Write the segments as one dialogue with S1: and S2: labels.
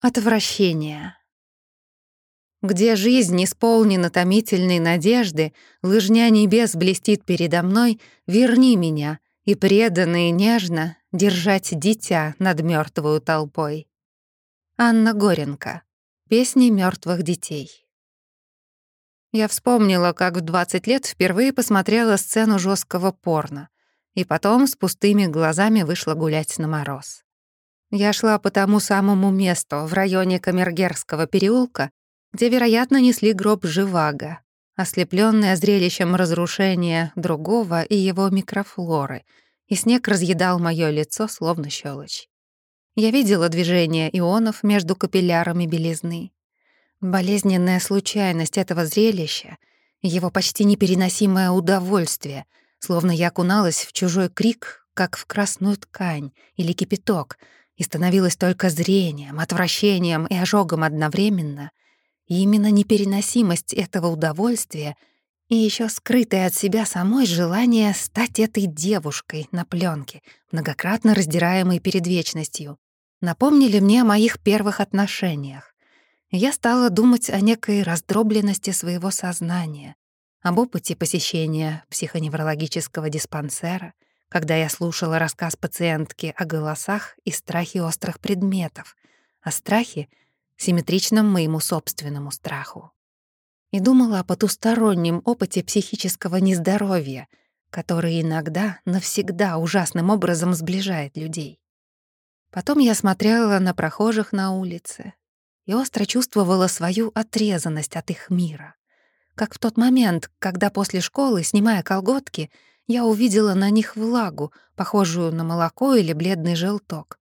S1: Отвращение. Где жизнь исполнена томительной надежды, лыжня небес блестит передо мной, верни меня и преданно и нежно держать дитя над мертвую толпой. Анна Горенко. Песни мертвых детей. Я вспомнила, как в 20 лет впервые посмотрела сцену жесткого порно, и потом с пустыми глазами вышла гулять на мороз. Я шла по тому самому месту, в районе Камергерского переулка, где, вероятно, несли гроб Живаго, ослеплённая зрелищем разрушения другого и его микрофлоры, и снег разъедал моё лицо, словно щелочь. Я видела движение ионов между капиллярами белизны. Болезненная случайность этого зрелища, его почти непереносимое удовольствие, словно я окуналась в чужой крик, как в красную ткань или кипяток — и становилось только зрением, отвращением и ожогом одновременно, и именно непереносимость этого удовольствия и еще скрытое от себя самой желание стать этой девушкой на пленке, многократно раздираемой перед вечностью, напомнили мне о моих первых отношениях. Я стала думать о некой раздробленности своего сознания, об опыте посещения психоневрологического диспансера — когда я слушала рассказ пациентки о голосах и страхе острых предметов, о страхе, симметричном моему собственному страху. И думала о потустороннем опыте психического нездоровья, который иногда навсегда ужасным образом сближает людей. Потом я смотрела на прохожих на улице и остро чувствовала свою отрезанность от их мира. Как в тот момент, когда после школы, снимая колготки, я увидела на них влагу, похожую на молоко или бледный желток,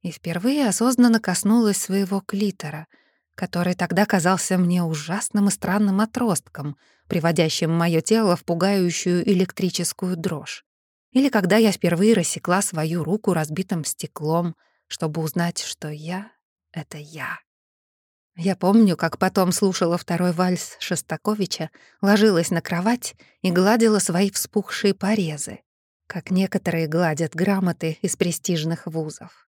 S1: и впервые осознанно коснулась своего клитора, который тогда казался мне ужасным и странным отростком, приводящим моё тело в пугающую электрическую дрожь. Или когда я впервые рассекла свою руку разбитым стеклом, чтобы узнать, что я — это я. Я помню, как потом слушала второй вальс Шостаковича, ложилась на кровать и гладила свои вспухшие порезы, как некоторые гладят грамоты из престижных вузов.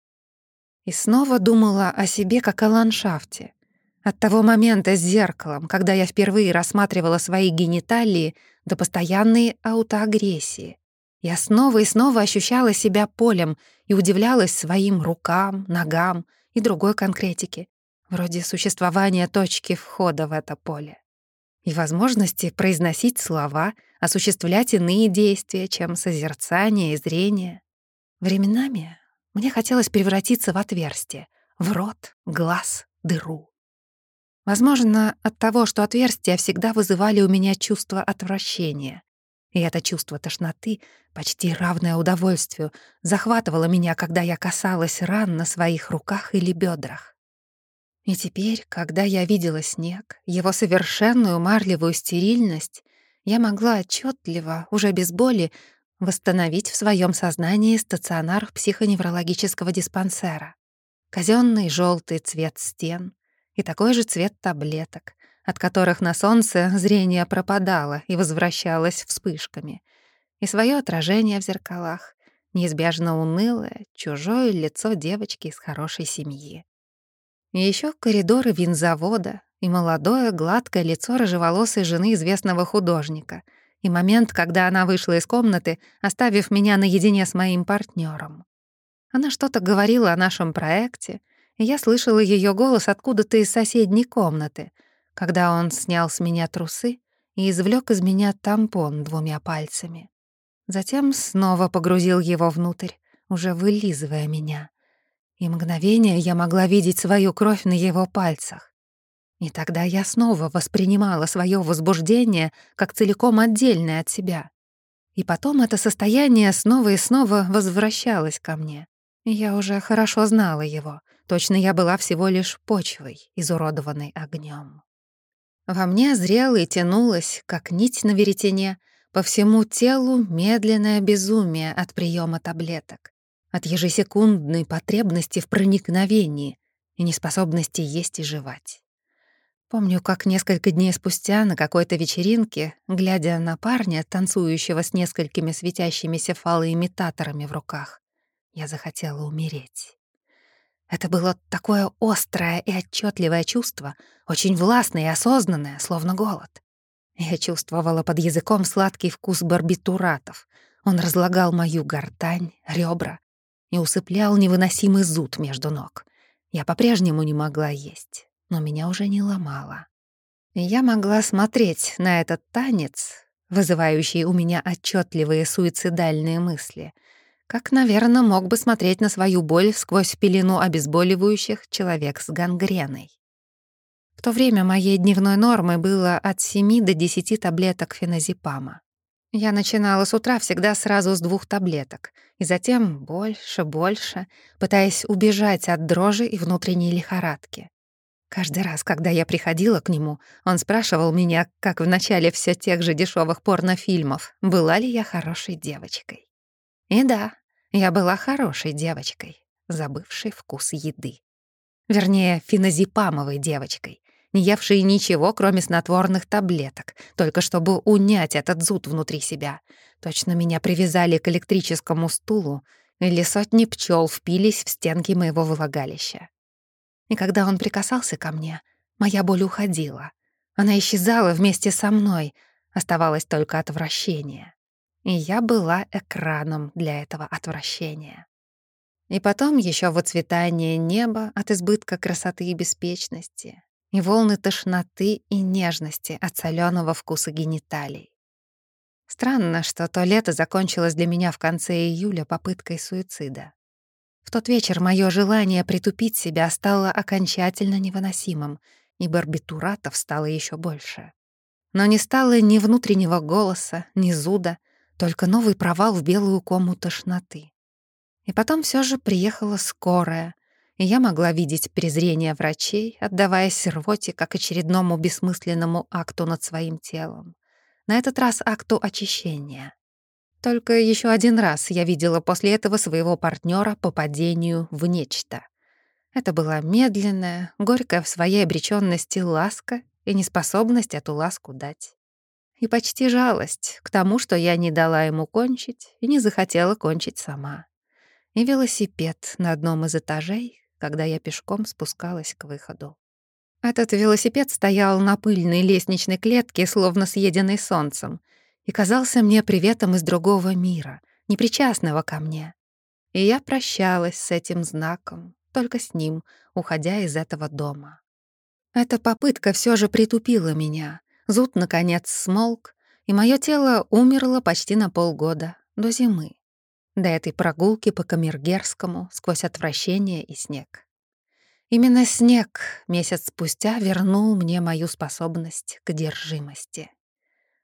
S1: И снова думала о себе как о ландшафте. От того момента с зеркалом, когда я впервые рассматривала свои гениталии, до постоянной аутоагрессии. Я снова и снова ощущала себя полем и удивлялась своим рукам, ногам и другой конкретике, вроде существования точки входа в это поле и возможности произносить слова, осуществлять иные действия, чем созерцание и зрение. Временами мне хотелось превратиться в отверстие, в рот, глаз, дыру. Возможно, от того, что отверстия всегда вызывали у меня чувство отвращения. И это чувство тошноты, почти равное удовольствию, захватывало меня, когда я касалась ран на своих руках или бедрах. И теперь, когда я видела снег, его совершенную марлевую стерильность, я могла отчетливо, уже без боли, восстановить в своем сознании стационар психоневрологического диспансера. Казенный желтый цвет стен и такой же цвет таблеток, от которых на солнце зрение пропадало и возвращалось вспышками, и свое отражение в зеркалах, неизбежно унылое, чужое лицо девочки из хорошей семьи. И еще коридоры винзавода и молодое, гладкое лицо рыжеволосой жены известного художника, и момент, когда она вышла из комнаты, оставив меня наедине с моим партнером. Она что-то говорила о нашем проекте, и я слышала ее голос откуда-то из соседней комнаты, когда он снял с меня трусы и извлек из меня тампон двумя пальцами. Затем снова погрузил его внутрь, уже вылизывая меня и мгновение я могла видеть свою кровь на его пальцах. И тогда я снова воспринимала свое возбуждение как целиком отдельное от себя. И потом это состояние снова и снова возвращалось ко мне. Я уже хорошо знала его. Точно я была всего лишь почвой, изуродованной огнем. Во мне зрело и тянулось, как нить на веретене, по всему телу медленное безумие от приема таблеток от ежесекундной потребности в проникновении и неспособности есть и жевать. Помню, как несколько дней спустя на какой-то вечеринке, глядя на парня, танцующего с несколькими светящимися фалоимитаторами в руках, я захотела умереть. Это было такое острое и отчетливое чувство, очень властное и осознанное, словно голод. Я чувствовала под языком сладкий вкус барбитуратов. Он разлагал мою гортань, ребра и усыплял невыносимый зуд между ног. Я по-прежнему не могла есть, но меня уже не ломало. Я могла смотреть на этот танец, вызывающий у меня отчетливые суицидальные мысли, как, наверное, мог бы смотреть на свою боль сквозь пелену обезболивающих человек с гангреной. В то время моей дневной нормой было от 7 до 10 таблеток феназепама. Я начинала с утра всегда сразу с двух таблеток, и затем больше, больше, пытаясь убежать от дрожи и внутренней лихорадки. Каждый раз, когда я приходила к нему, он спрашивал меня, как в начале все тех же дешевых порнофильмов, была ли я хорошей девочкой. И да, я была хорошей девочкой, забывшей вкус еды. Вернее, феназепамовой девочкой, не евшей ничего, кроме снотворных таблеток, только чтобы унять этот зуд внутри себя. Точно меня привязали к электрическому стулу, или сотни пчел впились в стенки моего влагалища. И когда он прикасался ко мне, моя боль уходила. Она исчезала вместе со мной, оставалось только отвращение. И я была экраном для этого отвращения. И потом еще выцветание неба от избытка красоты и беспечности, и волны тошноты и нежности от соленого вкуса гениталий. Странно, что то лето закончилось для меня в конце июля попыткой суицида. В тот вечер мое желание притупить себя стало окончательно невыносимым, и барбитуратов стало еще больше. Но не стало ни внутреннего голоса, ни зуда, только новый провал в белую кому тошноты. И потом все же приехала скорая, я могла видеть презрение врачей, отдаваясь рвоте как очередному бессмысленному акту над своим телом. На этот раз акту очищения. Только еще один раз я видела после этого своего партнера по падению в нечто. Это была медленная, горькая в своей обречённости ласка и неспособность эту ласку дать. И почти жалость к тому, что я не дала ему кончить и не захотела кончить сама. И велосипед на одном из этажей, когда я пешком спускалась к выходу. Этот велосипед стоял на пыльной лестничной клетке, словно съеденный солнцем, и казался мне приветом из другого мира, непричастного ко мне. И я прощалась с этим знаком, только с ним, уходя из этого дома. Эта попытка все же притупила меня. Зуд, наконец, смолк, и мое тело умерло почти на полгода, до зимы. До этой прогулки по Камергерскому сквозь отвращение и снег. Именно снег месяц спустя вернул мне мою способность к держимости.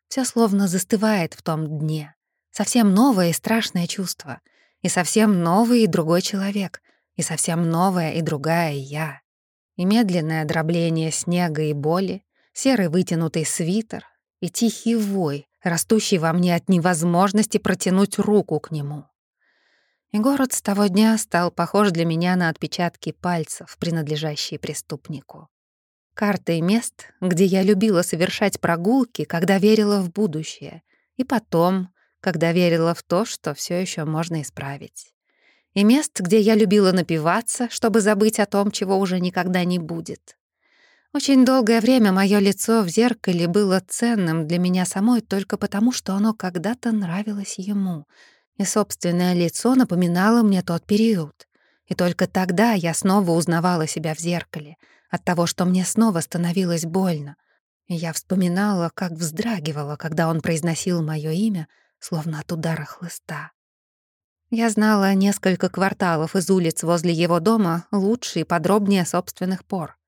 S1: Все словно застывает в том дне. Совсем новое и страшное чувство. И совсем новый и другой человек. И совсем новая и другая я. И медленное дробление снега и боли, серый вытянутый свитер и тихий вой, растущий во мне от невозможности протянуть руку к нему. И город с того дня стал похож для меня на отпечатки пальцев, принадлежащие преступнику картой мест, где я любила совершать прогулки, когда верила в будущее, и потом, когда верила в то, что все еще можно исправить. И мест, где я любила напиваться, чтобы забыть о том, чего уже никогда не будет. Очень долгое время мое лицо в зеркале было ценным для меня самой только потому, что оно когда-то нравилось ему, и собственное лицо напоминало мне тот период. И только тогда я снова узнавала себя в зеркале — от того, что мне снова становилось больно. И я вспоминала, как вздрагивала, когда он произносил моё имя, словно от удара хлыста. Я знала несколько кварталов из улиц возле его дома лучше и подробнее собственных пор.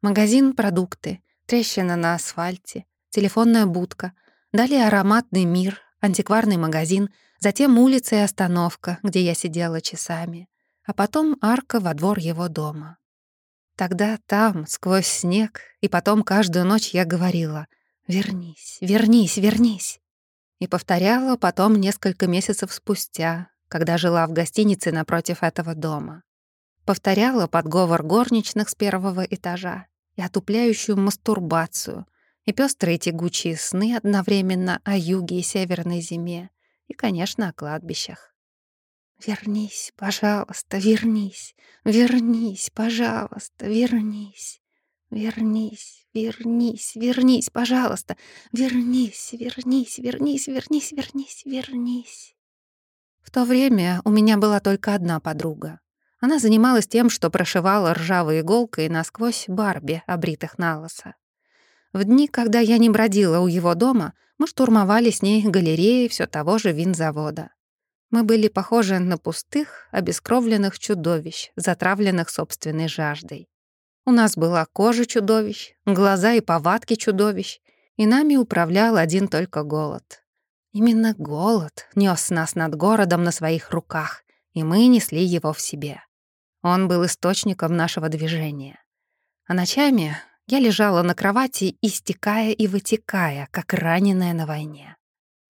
S1: Магазин «Продукты», трещина на асфальте, телефонная будка, далее ароматный мир, антикварный магазин, затем улица и остановка, где я сидела часами, а потом арка во двор его дома. Тогда там, сквозь снег, и потом каждую ночь я говорила «Вернись, вернись, вернись». И повторяла потом несколько месяцев спустя, когда жила в гостинице напротив этого дома. Повторяла подговор горничных с первого этажа и отупляющую мастурбацию, и пёстрые тягучие сны одновременно о юге и северной зиме, и, конечно, о кладбищах. Вернись, пожалуйста, вернись, вернись, пожалуйста, вернись. Вернись, вернись, вернись, пожалуйста. Вернись, вернись, вернись, вернись, вернись, вернись. В то время у меня была только одна подруга. Она занималась тем, что прошивала ржавой иголкой насквозь Барби, обритых на лысо. В дни, когда я не бродила у его дома, мы штурмовали с ней галереи все того же винзавода. Мы были похожи на пустых, обескровленных чудовищ, затравленных собственной жаждой. У нас была кожа чудовищ, глаза и повадки чудовищ, и нами управлял один только голод. Именно голод нёс нас над городом на своих руках, и мы несли его в себе. Он был источником нашего движения. А ночами я лежала на кровати, истекая и вытекая, как раненая на войне.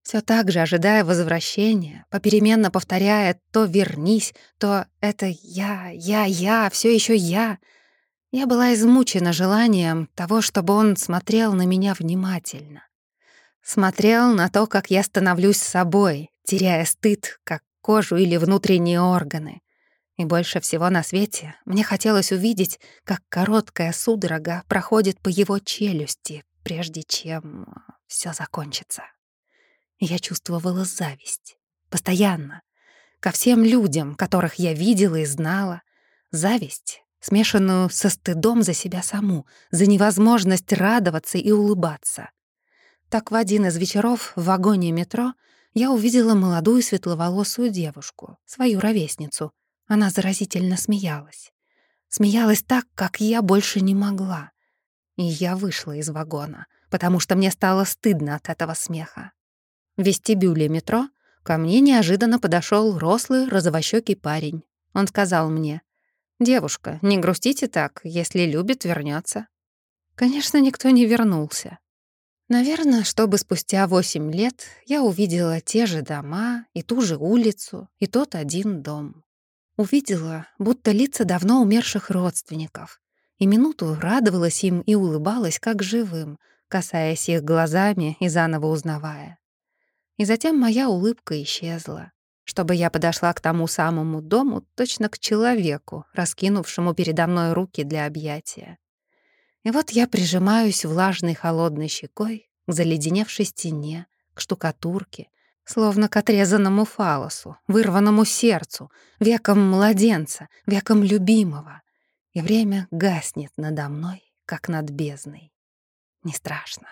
S1: Все так же, ожидая возвращения, попеременно повторяя то «вернись», то «это я, я, я, все еще я», я была измучена желанием того, чтобы он смотрел на меня внимательно. Смотрел на то, как я становлюсь собой, теряя стыд, как кожу или внутренние органы. И больше всего на свете мне хотелось увидеть, как короткая судорога проходит по его челюсти, прежде чем все закончится. Я чувствовала зависть. Постоянно. Ко всем людям, которых я видела и знала. Зависть смешанную со стыдом за себя саму, за невозможность радоваться и улыбаться. Так в один из вечеров в вагоне метро я увидела молодую светловолосую девушку, свою ровесницу. Она заразительно смеялась. Смеялась так, как я больше не могла. И я вышла из вагона, потому что мне стало стыдно от этого смеха. В вестибюле метро ко мне неожиданно подошел рослый розовощёкий парень. Он сказал мне — «Девушка, не грустите так, если любит, вернется. Конечно, никто не вернулся. Наверное, чтобы спустя восемь лет я увидела те же дома и ту же улицу, и тот один дом. Увидела, будто лица давно умерших родственников, и минуту радовалась им и улыбалась, как живым, касаясь их глазами и заново узнавая. И затем моя улыбка исчезла чтобы я подошла к тому самому дому, точно к человеку, раскинувшему передо мной руки для объятия. И вот я прижимаюсь влажной холодной щекой к заледеневшей стене, к штукатурке, словно к отрезанному фалосу, вырванному сердцу, веком младенца, веком любимого. И время гаснет надо мной, как над бездной. Не страшно.